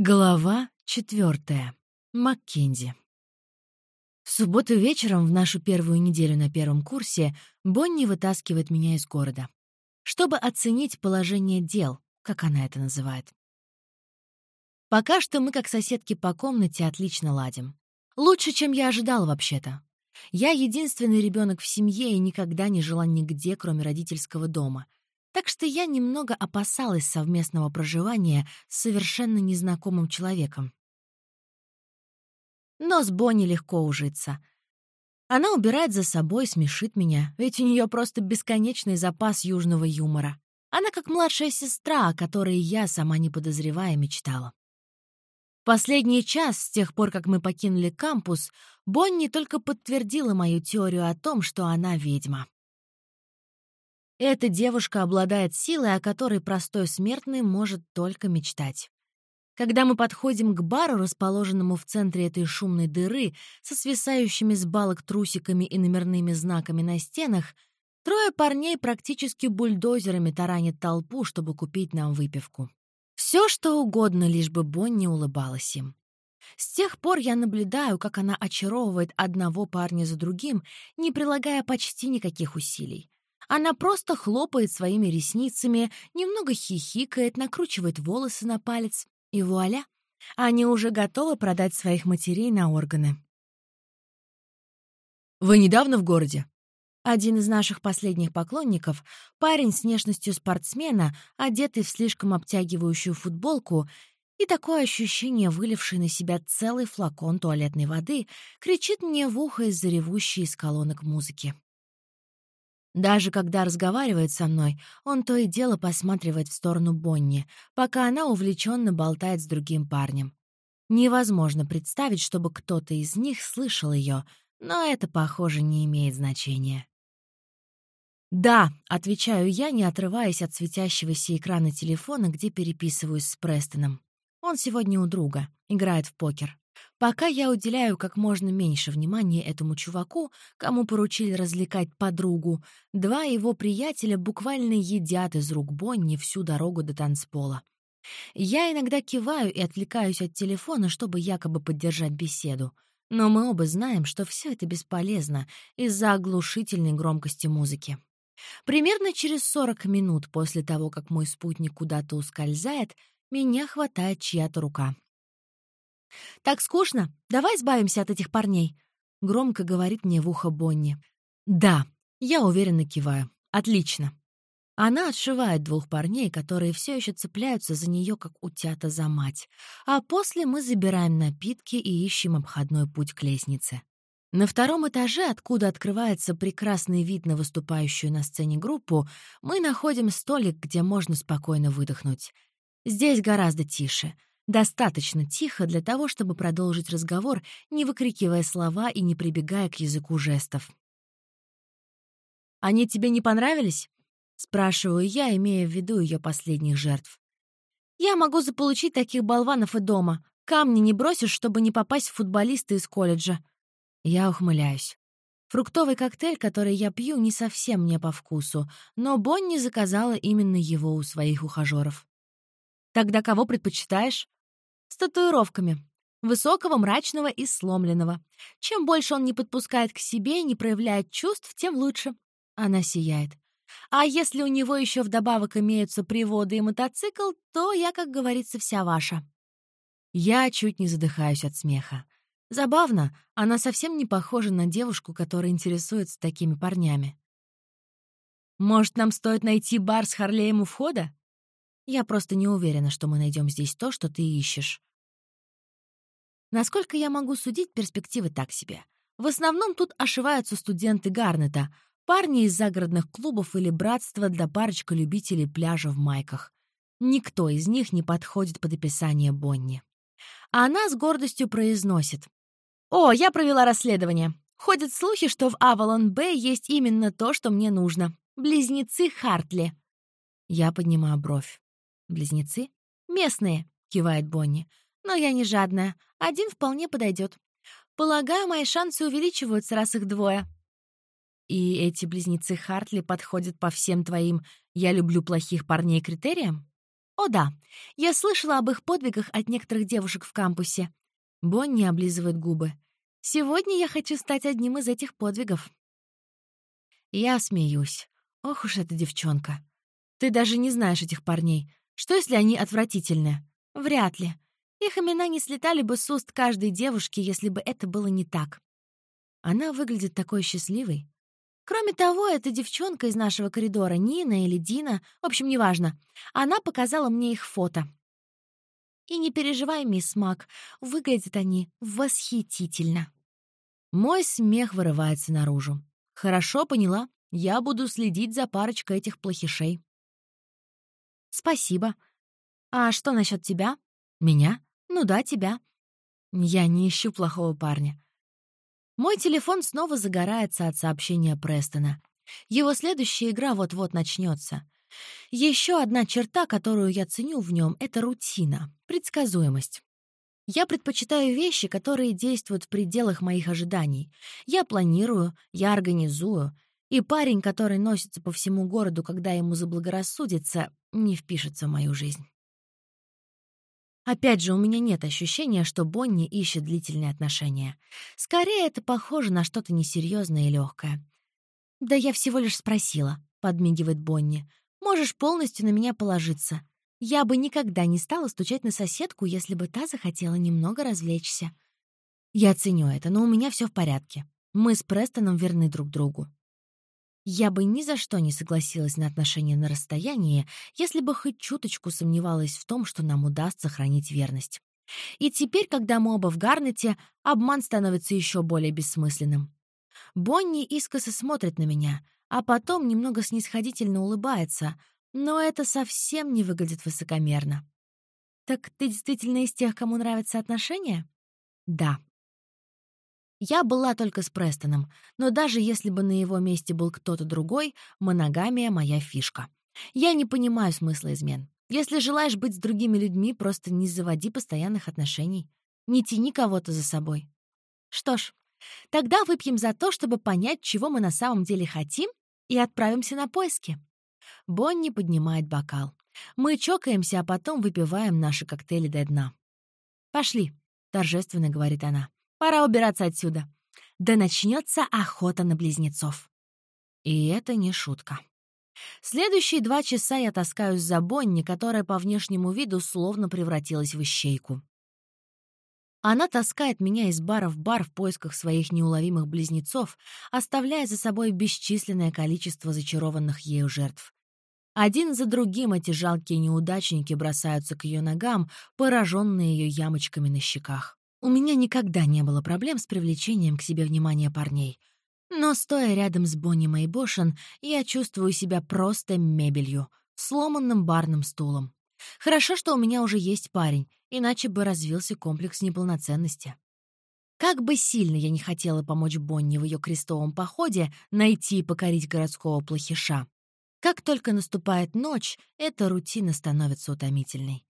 Глава четвертая. Маккензи. В субботу вечером, в нашу первую неделю на первом курсе, Бонни вытаскивает меня из города, чтобы оценить положение дел, как она это называет. Пока что мы, как соседки по комнате, отлично ладим. Лучше, чем я ожидала вообще-то. Я единственный ребенок в семье и никогда не жила нигде, кроме родительского дома — так что я немного опасалась совместного проживания с совершенно незнакомым человеком. Но с Бонни легко ужиться. Она убирает за собой, смешит меня, ведь у нее просто бесконечный запас южного юмора. Она как младшая сестра, о которой я, сама не подозревая, мечтала. Последний час, с тех пор, как мы покинули кампус, Бонни только подтвердила мою теорию о том, что она ведьма. Эта девушка обладает силой, о которой простой смертный может только мечтать. Когда мы подходим к бару, расположенному в центре этой шумной дыры, со свисающими с балок трусиками и номерными знаками на стенах, трое парней практически бульдозерами таранят толпу, чтобы купить нам выпивку. Все, что угодно, лишь бы Бонни улыбалась им. С тех пор я наблюдаю, как она очаровывает одного парня за другим, не прилагая почти никаких усилий. Она просто хлопает своими ресницами, немного хихикает, накручивает волосы на палец, и вуаля, они уже готовы продать своих матерей на органы. «Вы недавно в городе?» Один из наших последних поклонников, парень с внешностью спортсмена, одетый в слишком обтягивающую футболку и такое ощущение, выливший на себя целый флакон туалетной воды, кричит мне в ухо из-за ревущей из колонок музыки. Даже когда разговаривает со мной, он то и дело посматривает в сторону Бонни, пока она увлеченно болтает с другим парнем. Невозможно представить, чтобы кто-то из них слышал ее, но это, похоже, не имеет значения. «Да», — отвечаю я, не отрываясь от светящегося экрана телефона, где переписываюсь с Престоном. Он сегодня у друга, играет в покер. Пока я уделяю как можно меньше внимания этому чуваку, кому поручили развлекать подругу, два его приятеля буквально едят из рук Бонни всю дорогу до танцпола. Я иногда киваю и отвлекаюсь от телефона, чтобы якобы поддержать беседу. Но мы оба знаем, что все это бесполезно из-за оглушительной громкости музыки. Примерно через 40 минут после того, как мой спутник куда-то ускользает, меня хватает чья-то рука. «Так скучно. Давай избавимся от этих парней», — громко говорит мне в ухо Бонни. «Да», — я уверенно киваю. «Отлично». Она отшивает двух парней, которые все еще цепляются за нее, как утята за мать. А после мы забираем напитки и ищем обходной путь к лестнице. На втором этаже, откуда открывается прекрасный вид на выступающую на сцене группу, мы находим столик, где можно спокойно выдохнуть. Здесь гораздо тише — Достаточно тихо для того, чтобы продолжить разговор, не выкрикивая слова и не прибегая к языку жестов. «Они тебе не понравились?» — спрашиваю я, имея в виду ее последних жертв. «Я могу заполучить таких болванов и дома. Камни не бросишь, чтобы не попасть в футболиста из колледжа». Я ухмыляюсь. Фруктовый коктейль, который я пью, не совсем мне по вкусу, но Бонни заказала именно его у своих ухажеров. «Тогда кого предпочитаешь?» С татуировками. Высокого, мрачного и сломленного. Чем больше он не подпускает к себе и не проявляет чувств, тем лучше. Она сияет. А если у него еще вдобавок имеются приводы и мотоцикл, то я, как говорится, вся ваша. Я чуть не задыхаюсь от смеха. Забавно, она совсем не похожа на девушку, которая интересуется такими парнями. Может, нам стоит найти бар с Харлеем у входа? Я просто не уверена, что мы найдем здесь то, что ты ищешь. Насколько я могу судить, перспективы так себе. В основном тут ошиваются студенты Гарнета, парни из загородных клубов или братства для парочка любителей пляжа в майках. Никто из них не подходит под описание Бонни. А она с гордостью произносит. «О, я провела расследование. Ходят слухи, что в Авалон-Бэй есть именно то, что мне нужно. Близнецы Хартли». Я поднимаю бровь. «Близнецы?» «Местные», — кивает Бонни. «Но я не жадная. Один вполне подойдет. Полагаю, мои шансы увеличиваются, раз их двое». «И эти близнецы Хартли подходят по всем твоим «я люблю плохих парней» критериям?» «О да, я слышала об их подвигах от некоторых девушек в кампусе». Бонни облизывает губы. «Сегодня я хочу стать одним из этих подвигов». Я смеюсь. Ох уж эта девчонка. Ты даже не знаешь этих парней. Что, если они отвратительны? Вряд ли. Их имена не слетали бы с уст каждой девушки, если бы это было не так. Она выглядит такой счастливой. Кроме того, эта девчонка из нашего коридора, Нина или Дина, в общем, неважно, она показала мне их фото. И не переживай, мисс Мак, выглядят они восхитительно. Мой смех вырывается наружу. Хорошо поняла. Я буду следить за парочкой этих плохишей. Спасибо. А что насчет тебя? Меня? Ну да, тебя. Я не ищу плохого парня. Мой телефон снова загорается от сообщения Престона. Его следующая игра вот-вот начнется. Еще одна черта, которую я ценю в нем, это рутина, предсказуемость. Я предпочитаю вещи, которые действуют в пределах моих ожиданий. Я планирую, я организую. И парень, который носится по всему городу, когда ему заблагорассудится, не впишется в мою жизнь. Опять же, у меня нет ощущения, что Бонни ищет длительные отношения. Скорее, это похоже на что-то несерьезное и легкое. «Да я всего лишь спросила», — подмигивает Бонни. «Можешь полностью на меня положиться. Я бы никогда не стала стучать на соседку, если бы та захотела немного развлечься. Я ценю это, но у меня все в порядке. Мы с Престоном верны друг другу. Я бы ни за что не согласилась на отношения на расстоянии, если бы хоть чуточку сомневалась в том, что нам удастся хранить верность. И теперь, когда мы оба в Гарнете, обман становится еще более бессмысленным. Бонни искоса смотрит на меня, а потом немного снисходительно улыбается, но это совсем не выглядит высокомерно. «Так ты действительно из тех, кому нравятся отношения?» «Да». Я была только с Престоном, но даже если бы на его месте был кто-то другой, моногамия — моя фишка. Я не понимаю смысла измен. Если желаешь быть с другими людьми, просто не заводи постоянных отношений. Не тяни кого-то за собой. Что ж, тогда выпьем за то, чтобы понять, чего мы на самом деле хотим, и отправимся на поиски. Бонни поднимает бокал. Мы чокаемся, а потом выпиваем наши коктейли до дна. «Пошли», — торжественно говорит она. «Пора убираться отсюда. Да начнется охота на близнецов». И это не шутка. Следующие два часа я таскаюсь за Бонни, которая по внешнему виду словно превратилась в ищейку. Она таскает меня из бара в бар в поисках своих неуловимых близнецов, оставляя за собой бесчисленное количество зачарованных ею жертв. Один за другим эти жалкие неудачники бросаются к ее ногам, пораженные ее ямочками на щеках. У меня никогда не было проблем с привлечением к себе внимания парней. Но, стоя рядом с Бонни Мэйбошен, я чувствую себя просто мебелью, сломанным барным стулом. Хорошо, что у меня уже есть парень, иначе бы развился комплекс неполноценности. Как бы сильно я не хотела помочь Бонни в ее крестовом походе найти и покорить городского плохиша, как только наступает ночь, эта рутина становится утомительной.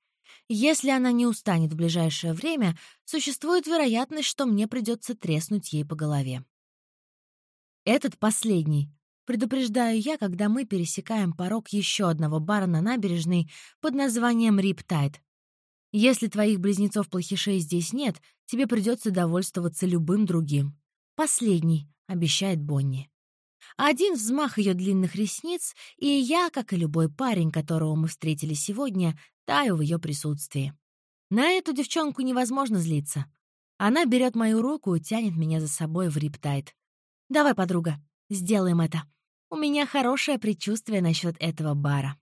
Если она не устанет в ближайшее время, существует вероятность, что мне придется треснуть ей по голове. Этот последний. Предупреждаю я, когда мы пересекаем порог еще одного бара на набережной под названием Риптайд. Если твоих близнецов-плохишей здесь нет, тебе придется довольствоваться любым другим. Последний, обещает Бонни. Один взмах ее длинных ресниц, и я, как и любой парень, которого мы встретили сегодня, таю в ее присутствии. На эту девчонку невозможно злиться. Она берет мою руку и тянет меня за собой в риптайд. «Давай, подруга, сделаем это. У меня хорошее предчувствие насчет этого бара».